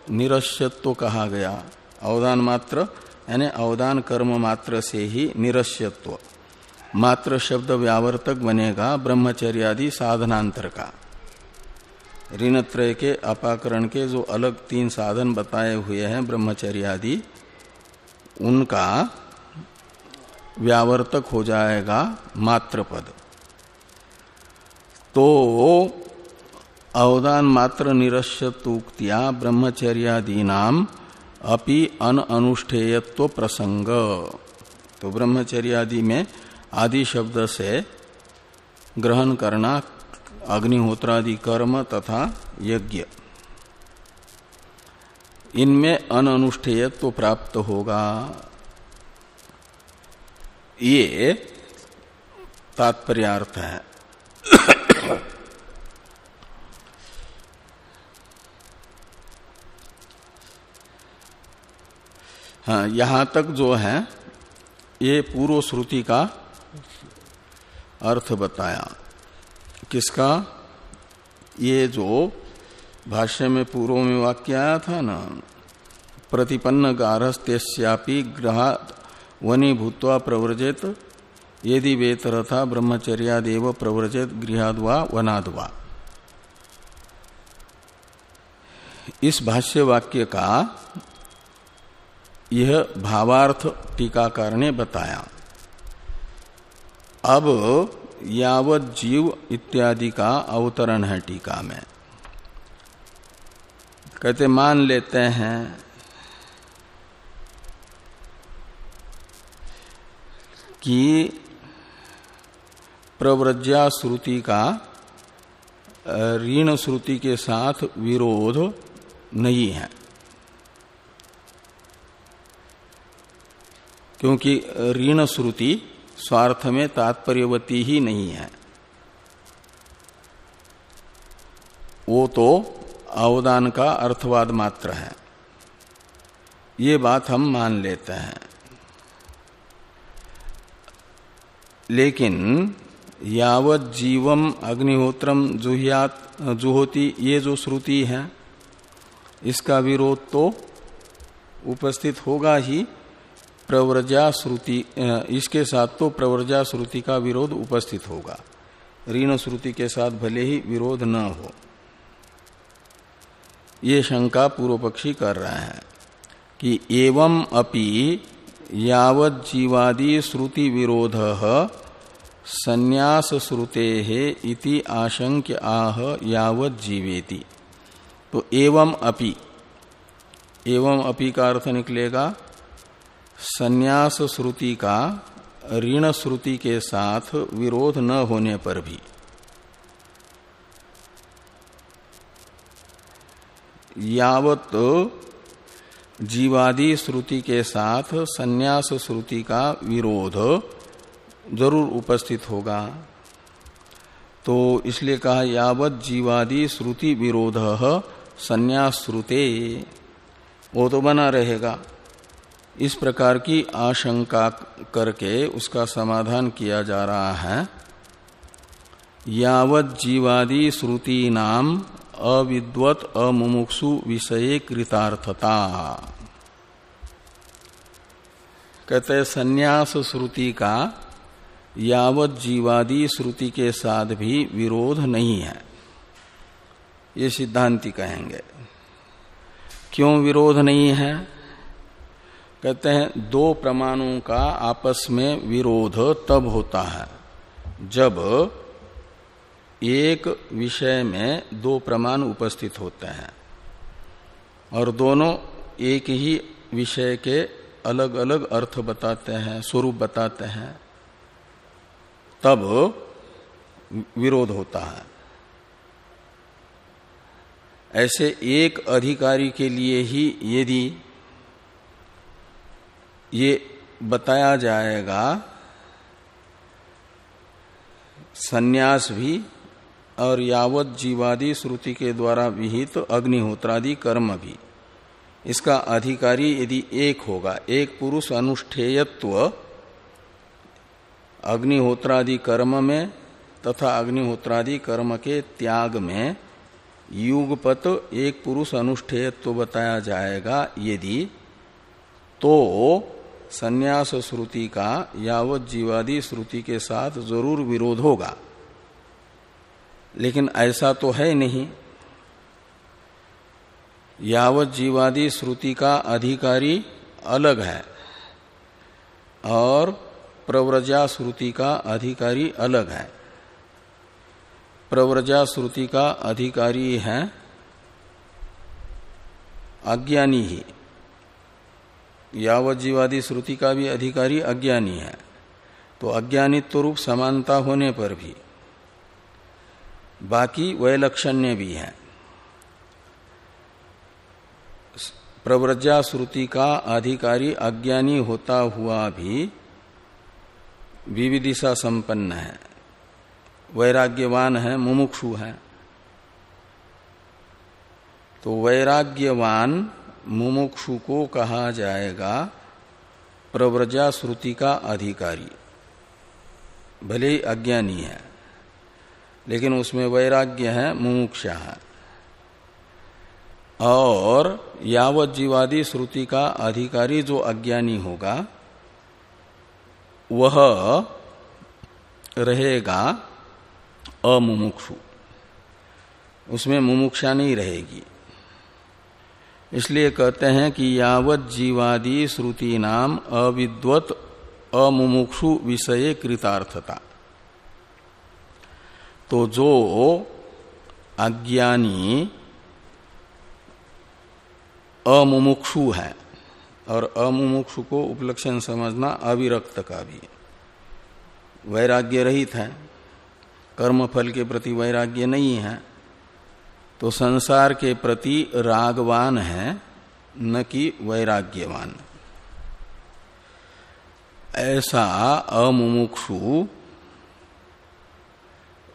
निरस्यत्व कहा गया। अवदान मात्र, यानी अवदान कर्म मात्र से ही निरस्यत्व। मात्र शब्द व्यावर्तक बनेगा ब्रह्मचर्यादि साधनांतर का। ऋणत्रय के अपाकरण के जो अलग तीन साधन बताए हुए हैं ब्रह्मचर्यादि उनका व्यावर्तक हो जाएगा मात्र पद तो अवदान मात्र निरस्यतुक्तिया ब्रह्मचर्यादि नाम अपि अन अनुष्ठेयत्व प्रसंग। तो ब्रह्मचर्यादि में आदि शब्द से ग्रहण करना अग्निहोत्रादि कर्म तथा यज्ञ। इनमें अनुष्ठेयत्व प्राप्त होगा। ये तात्पर्यार्थ है। हाँ यहाँ तक जो है, ये पूर्व श्रुति का अर्थ बताया। किसका? ये जो भाष्य में पूर्व में वाक्य आया था ना, प्रतिपन्न गारहस्त्यापि ग्रह वनी भूतवा प्रव्रजेत, यदि वेतर था ब्रह्मचर्यादेव प्रव्रजेत गृहाद्वा वनाद्वा। इस भाष्य वाक्य का यह भावार्थ टीकाकार ने बताया। अब यावत जीव इत्यादि का अवतरण है टीका में। कहते, मान लेते हैं, कि प्रव्रज्या श्रुति का ऋण श्रुति के साथ विरोध नहीं है। क्योंकि ऋण श्रुति स्वार्थ में तात्पर्यवती ही नहीं है। वो तो अवदान का अर्थवाद मात्र है। ये बात हम मान लेते हैं। लेकिन यावत जीवम अग्निहोत्रम जुहियात, जुहोती, ये जो श्रुति है, इसका विरोध तो उपस्थित होगा ही। प्रव्रजा श्रुति इसके साथ तो प्रव्रजा श्रुति का विरोध उपस्थित होगा। ऋण श्रुति के साथ भले ही विरोध न हो। ये शंका पूर्व पक्षी कर रहे हैं कि एवं अपि यावत जीवादि श्रुति विरोध संन्यास श्रुते इति आशंक्य आह यावत जीवेति। तो एवं अपि एवं अपि का अर्थ निकलेगा संन्यास श्रुति का, ऋण श्रुति के साथ विरोध न होने पर भी। यावत जीवादि श्रुति के साथ संन्यास श्रुति का विरोध ज़रूर उपस्थित होगा। तो इसलिए कहा, यावत जीवादि श्रुति विरोध संन्यास श्रुते, वो तो बना रहेगा। इस प्रकार की आशंका करके उसका समाधान किया जा रहा है। यावत जीवादि श्रुति नाम अविद्वत अमुमुक्षु विषय कृतार्थता। कहते संन्यास श्रुति का यावत जीवादि श्रुति के साथ भी विरोध नहीं है। ये सिद्धांति कहेंगे। क्यों विरोध नहीं है? कहते हैं, दो प्रमाणों का आपस में विरोध तब होता है, जब एक विषय में दो प्रमाण उपस्थित होते हैं और दोनों एक ही विषय के अलग अलग अर्थ बताते हैं, स्वरूप बताते हैं, तब विरोध होता है। ऐसे एक अधिकारी के लिए ही यदि ये बताया जाएगा, सन्यास भी और यावत जीवादि श्रुति के द्वारा विहित तो अग्निहोत्रादि कर्म भी। इसका अधिकारी यदि एक होगा, एक पुरुष अनुष्ठेयत्व, अग्निहोत्रादि कर्म में तथा अग्निहोत्रादि कर्म के त्याग में युगपत एक पुरुष अनुष्ठेयत्व बताया जाएगा यदि तो संन्यास श्रुति का यावत जीवादि श्रुति के साथ ज़रूर विरोध होगा। लेकिन ऐसा तो है नहीं। यावत जीवादि श्रुति का अधिकारी अलग है और प्रव्रजा श्रुति का अधिकारी अलग है। प्रव्रजा श्रुति का अधिकारी है अज्ञानी ही। यावत जीवादि श्रुति का भी अधिकारी अज्ञानी है। तो अज्ञानित्व रूप समानता होने पर भी। बाकी वैलक्षण्य भी है। प्रव्रजा श्रुति का अधिकारी अज्ञानी होता हुआ भी विविदिशा संपन्न है। वैराग्यवान है, मुमुक्षु है। तो वैराग्यवान मुमुक्षु को कहा जाएगा, प्रव्रजा श्रुति का अधिकारी। भले ही अज्ञानी है, लेकिन उसमें वैराग्य है, मुमुक्षा है। और यावत जीवादि श्रुति का अधिकारी जो अज्ञानी होगा, वह रहेगा अमुमुक्षु। उसमें मुमुक्षा नहीं रहेगी। इसलिए कहते हैं कि यावत जीवादि श्रुति नाम अविद्वत अमुमुक्षु विषय कृतार्थता। तो जो अज्ञानी अमुमुक्षु है, और अमुमुक्षु को उपलक्षण समझना अविरक्त का भी वैराग्य रहित है, कर्मफल के प्रति वैराग्य नहीं है तो संसार के प्रति रागवान है, न कि वैराग्यवान। ऐसा अमुमुक्षु,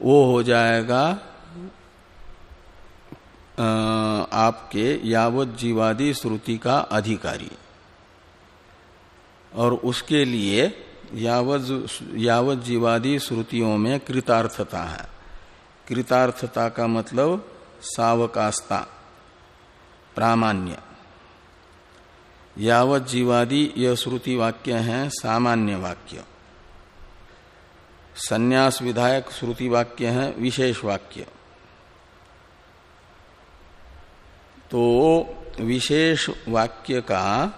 वो हो जाएगा आपके यावत जीवादि श्रुति का अधिकारी। और उसके लिए यावत यावत जीवादि श्रुतियों में कृतार्थता है। कृतार्थता का मतलब सावकास्ता, प्रामाण्य। यावत जीवादि यह श्रुति वाक्य है, सामान्य वाक्य। संन्यास विधायक श्रुति वाक्य है, विशेष वाक्य। तो विशेष वाक्य का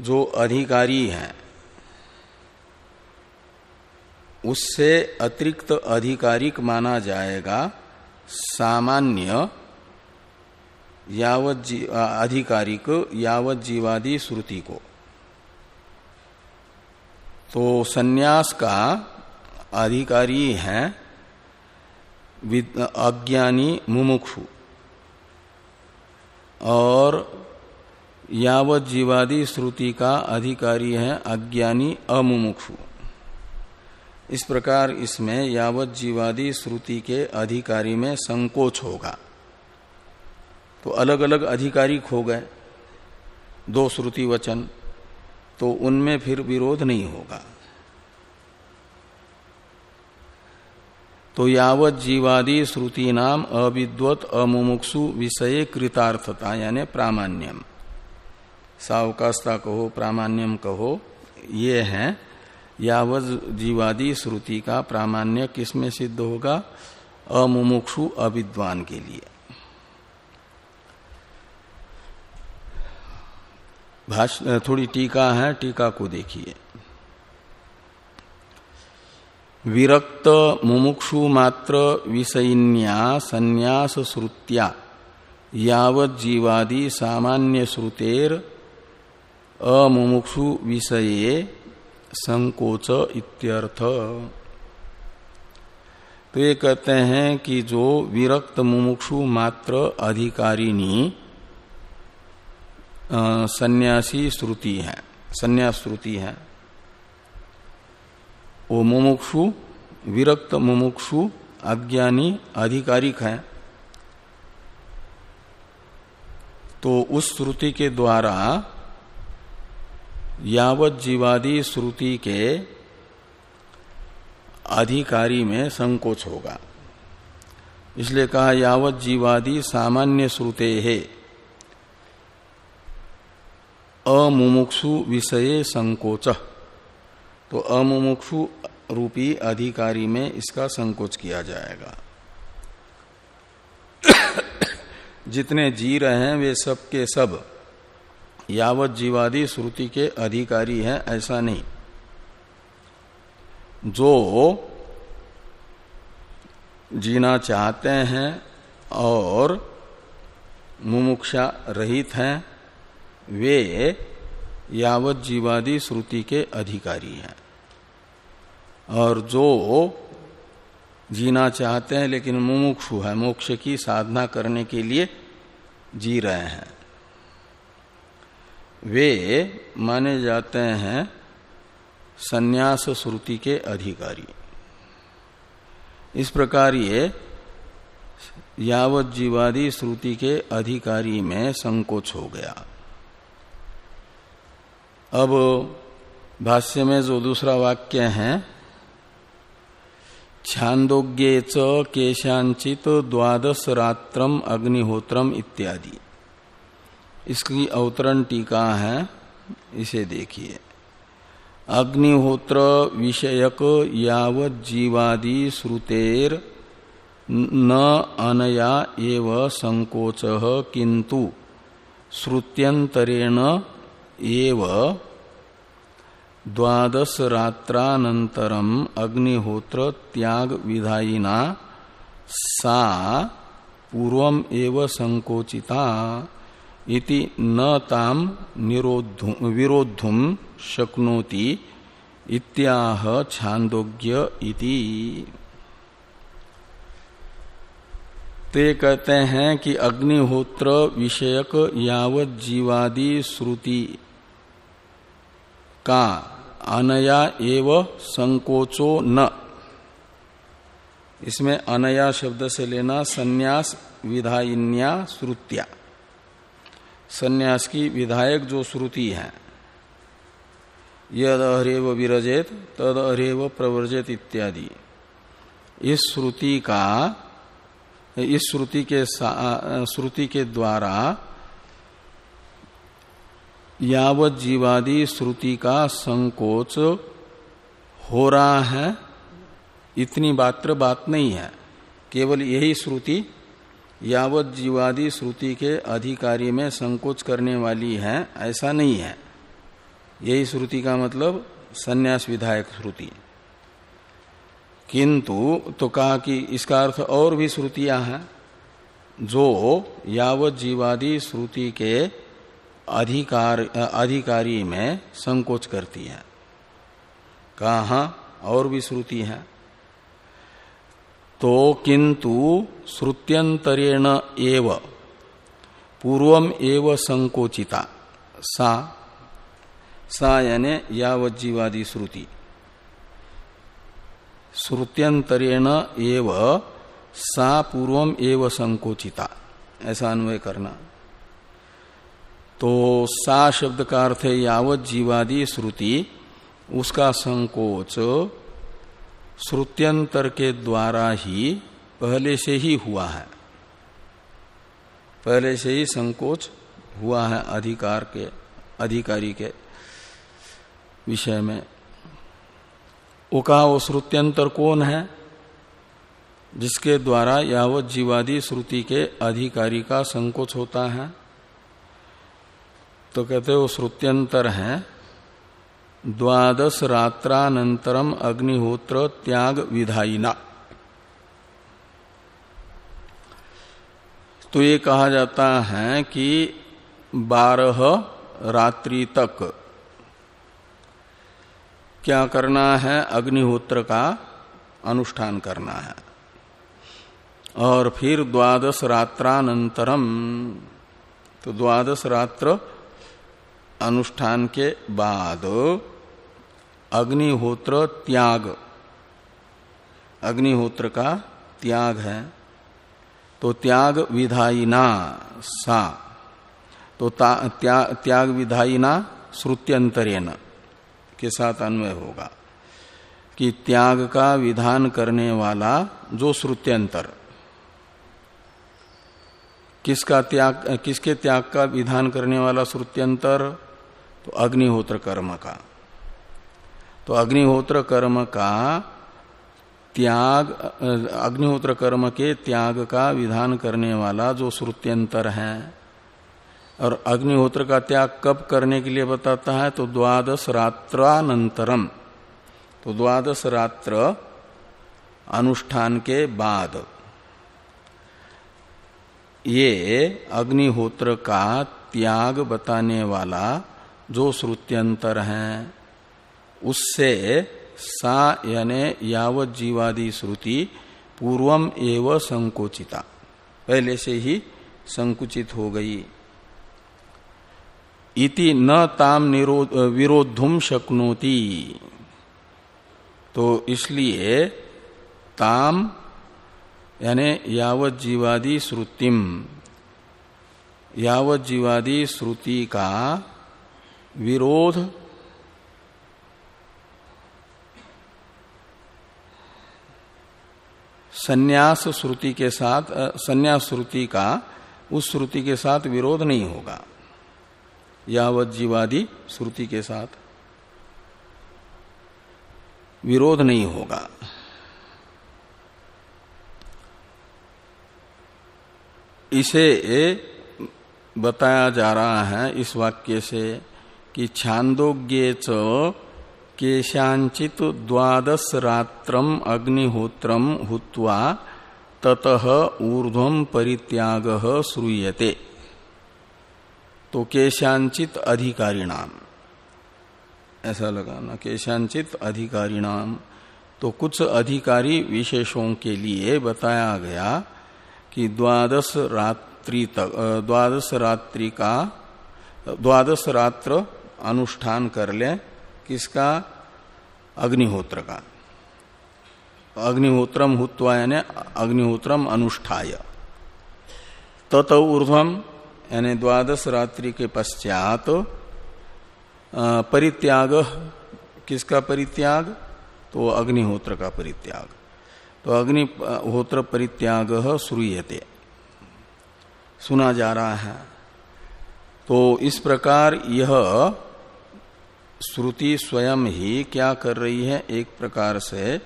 जो अधिकारी है, उससे अतिरिक्त अधिकारिक माना जाएगा सामान्य यावत जी, अधिकारिक यावत जीवादि श्रुति को। तो सन्यास का अधिकारी है अज्ञानी मुमुक्षु। और यावत जीवादि श्रुति का अधिकारी है अज्ञानी अमुमुक्षु। इस प्रकार इसमें यावत जीवादि श्रुति के अधिकारी में संकोच होगा। तो अलग अलग अधिकारी खो गए, दो श्रुति वचन तो उनमें फिर विरोध नहीं होगा। तो यावत जीवादि श्रुति नाम अविद्वत अमुमुक्षु विषय कृतार्थता, यानी प्रामाण्यम। सावकाशता कहो, प्रामाण्यम कहो, ये है यावत जीवादि श्रुति का प्रामाण्य किसमें सिद्ध होगा? अमुमुक्षु अविद्वान के लिए। थोड़ी टीका है, टीका को देखिए। विरक्त मुमुक्षु मात्र विषयिन्या संन्यास श्रुत्या यावत जीवादि सामान्य श्रुतेर अमुमुक्षु विषये संकोच इत्यर्थ। तो ये कहते हैं कि जो विरक्त मुमुक्षु मात्र अधिकारिणी सन्यासी श्रुति है, संन्यास श्रुति है। वो मुमुक्षु, विरक्त मुमुक्षु अज्ञानी आधिकारिक है। तो उस श्रुति के द्वारा यावत जीवादि श्रुति के अधिकारी में संकोच होगा। इसलिए कहा, यावत जीवादि सामान्य श्रुते है। अमुमुक्षु विषय संकोच। तो अमुमुक्षु रूपी अधिकारी में इसका संकोच किया जाएगा। जितने जी रहे हैं, वे सब के सब यावत जीवादि श्रुति के अधिकारी हैं, ऐसा नहीं। जो जीना चाहते हैं और मुमुक्षा रहित हैं, वे यावत जीवादि श्रुति के अधिकारी हैं। और जो जीना चाहते हैं लेकिन मुमुक्षु है, मोक्ष की साधना करने के लिए जी रहे हैं। वे माने जाते हैं सन्यास श्रुति के अधिकारी। इस प्रकार ये यावत जीवादि श्रुति के अधिकारी में संकोच हो गया। अब भाष्य में जो दूसरा वाक्य है, छांदोग्ये च केशांचित द्वादश रात्रम अग्निहोत्रम इत्यादि। इसकी अवतरण टीका है, इसे देखिए। अग्निहोत्र विषयक यावत जीवादि श्रुतेर न अनया एव संकोच किंतु श्रुत्यंतरेण एव द्वादश रात्रानंतरम अग्निहोत्र त्याग विधायिना सा पूर्वम एव संकोचिता। इति न ताम विरोधुम शक्नोति इत्याह छांदोग्य इति। ते कहते हैं कि अग्निहोत्र विषयक यावत जीवादि श्रुति का अनया एव संकोचो न। इसमें अनया शब्द से लेना संन्यास, विधायिन्या, श्रुत्या। संन्यास की विधायक जो श्रुति है, यद अहरेव विरजेत, तद अहरेव प्रवर्जित इत्यादि। इस श्रुति का, इस श्रुति के श्रुति के द्वारा यावत जीवादि श्रुति का संकोच हो रहा है। इतनी मात्र बात नहीं है, केवल यही श्रुति यावत जीवादि श्रुति के अधिकारी में संकोच करने वाली है, ऐसा नहीं है। यही श्रुति का मतलब संन्यास विधायक श्रुति। किंतु तो कहा कि इसका अर्थ और भी श्रुतियाँ हैं। जो यावत जीवादि श्रुति के अधिकार, अधिकारी में संकोच करती है। कहा और भी श्रुति है। तो किंतु श्रुत्यंतरेण एव। पूर्वम एव संकोचिता। सा सा यानी यावज्जीवादी श्रुति। श्रुत्यंतरेण एव, सा पूर्वम एव संकोचिता। ऐसा अन्वय करना। तो सा शब्द का अर्थ है यावत जीवादी श्रुति, उसका संकोच श्रुत्यंतर के द्वारा ही पहले से ही हुआ है। पहले से ही संकोच हुआ है अधिकार के, अधिकारी के विषय में। वो कहा वो श्रुत्यंतर कौन है? जिसके द्वारा यावत जीवादी श्रुति के अधिकारी का संकोच होता है। तो कहते वो श्रुत्यंतर है द्वादश रात्रानंतरम अग्निहोत्र त्याग विधायिना। तो ये कहा जाता है कि बारह रात्रि तक क्या करना है? अग्निहोत्र का अनुष्ठान करना है। और फिर द्वादश रात्रानंतरम तो द्वादश रात्र अनुष्ठान के बाद अग्निहोत्र त्याग। अग्निहोत्र का त्याग है। तो त्याग विधायिना सा। तो त्या, त्याग विधायिना श्रुत्यंतरेण के साथ अन्वय होगा कि त्याग का विधान करने वाला जो श्रुत्यंतर। किसका त्याग किसके त्याग का विधान करने वाला श्रुत्यंतर? तो अग्निहोत्र कर्म का। तो अग्निहोत्र कर्म का त्याग, अग्निहोत्र कर्म के त्याग का विधान करने वाला जो श्रुत्यंतर है। और अग्निहोत्र का त्याग कब करने के लिए बताता है? तो द्वादश रात्रानंतरम। तो द्वादश रात्र अनुष्ठान के बाद। ये अग्निहोत्र का त्याग बताने वाला जो श्रुत्यंतर है। उससे सा यानी यावत जीवादि श्रुति पूर्वम एव संकोचिता। पहले से ही संकुचित हो गई। इति न ताम विरोधुम शक्नोति। तो इसलिए ताम यानी यावत जीवादि श्रुतिम। यावत जीवादि श्रुति का विरोध संन्यास श्रुति के साथ संन्यास श्रुति का उस श्रुति के साथ विरोध नहीं होगा। यावत जीवादि श्रुति के साथ विरोध नहीं होगा। इसे बताया जा रहा है इस वाक्य से कि छांदोग्य केशांचित द्वादश रात्रम अग्निहोत्रम हुत्वा ततः ऊर्ध्व परित्याग श्रूयते। तो केशांचित अधिकारी नाम ऐसा लगाना केशांचित अधिकारी नाम तो कुछ अधिकारी विशेषों के लिए बताया गया कि द्वादश रात्रि तक द्वादश रात्रि का द्वादश रात्र अनुष्ठान कर ले। किसका? अग्निहोत्र का अग्निहोत्रम हुत्वा यानी अग्निहोत्रम अनुष्ठाय। तत ऊर्धम यानी द्वादश रात्रि के पश्चात परित्याग। किसका परित्याग? तो अग्निहोत्र का परित्याग। तो अग्निहोत्र परित्याग श्रूयते। सुना जा रहा है। तो इस प्रकार यह श्रुति स्वयं ही क्या कर रही है? एक प्रकार से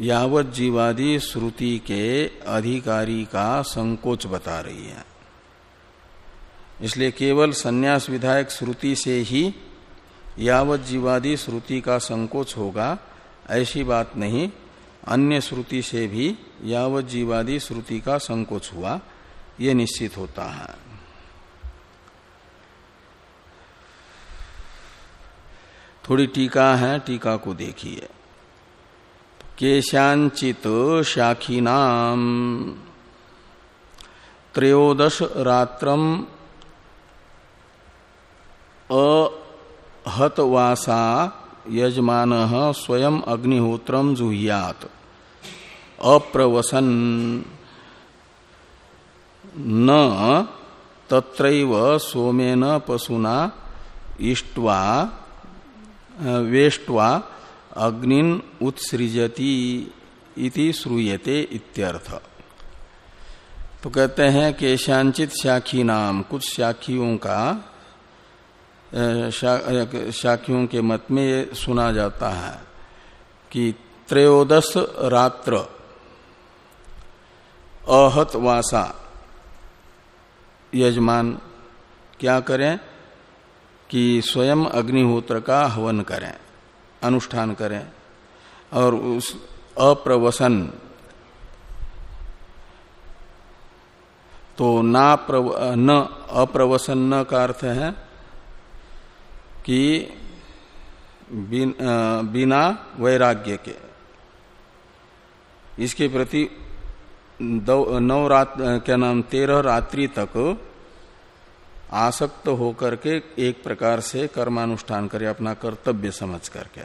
यावत जीवादी श्रुति के अधिकारी का संकोच बता रही है। इसलिए केवल संन्यास विधायक श्रुति से ही यावत जीवादी श्रुति का संकोच होगा, ऐसी बात नहीं। अन्य श्रुति से भी यावत जीवादी श्रुति का संकोच हुआ, ये निश्चित होता है। थोड़ी टीका है, टीका को देखिए। केशांचित शाखीनाम। त्रयोदश रात्रम अहतवासा यजमान स्वयं अग्निहोत्र जुह्यात। अप्रवसन। न तत्रैव सोमेन पशुना इष्ट्वा वेष्ट्वा अग्निन उत्सृजती इति श्रूयते इत्यर्थ। तो कहते हैं केशांचित शाखी नाम, कुछ शाखियों का शाखियों के मत में ये सुना जाता है कि त्रयोदश रात्र अहत वासा यजमान क्या करें? कि स्वयं अग्निहोत्र का हवन करें अनुष्ठान करें और उस अप्रवसन तो ना प्रव, न अप्रवसन न का अर्थ है कि बिना वैराग्य के। इसके प्रति नौ रात क्या नाम तेरह रात्रि तक आसक्त होकर के एक प्रकार से कर्मानुष्ठान करे अपना कर्तव्य समझ करके।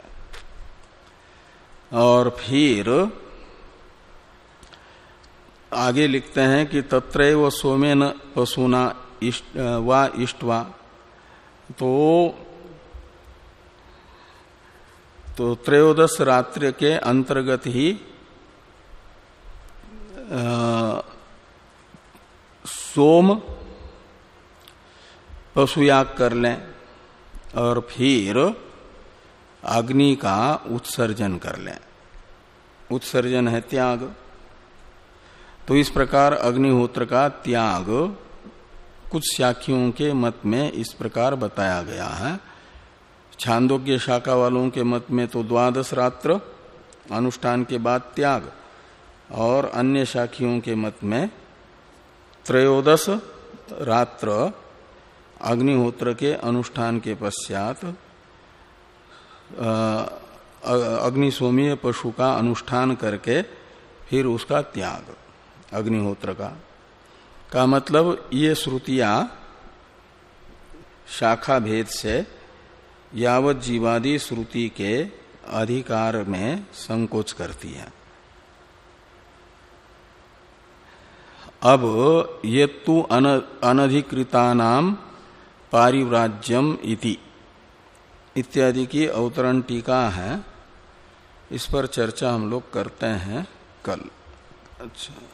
और फिर आगे लिखते हैं कि तत्र व सोमेन पशुना इष्ट वा इष्टवा। तो तो त्रयोदश रात्रि के अंतर्गत ही आ, सोम पशुयाग कर लें और फिर अग्नि का उत्सर्जन कर लें। उत्सर्जन है त्याग। तो इस प्रकार अग्निहोत्र का त्याग कुछ शाखियों के मत में इस प्रकार बताया गया है। छांदोग्य शाखा वालों के मत में तो द्वादश रात्र, अनुष्ठान के बाद त्याग और अन्य शाखियों के मत में त्रयोदश रात्र अग्निहोत्र के अनुष्ठान के पश्चात अग्निसोमीय पशु का अनुष्ठान करके फिर उसका त्याग, अग्निहोत्र का। का मतलब ये श्रुतियाँ शाखा भेद से यावत जीवादि श्रुति के अधिकार में संकोच करती है। अब ये तु अनधिकृता नाम पारिव्राज्यम इति। इत्यादि की अवतरण टीका है। इस पर चर्चा हम लोग करते हैं कल। अच्छा।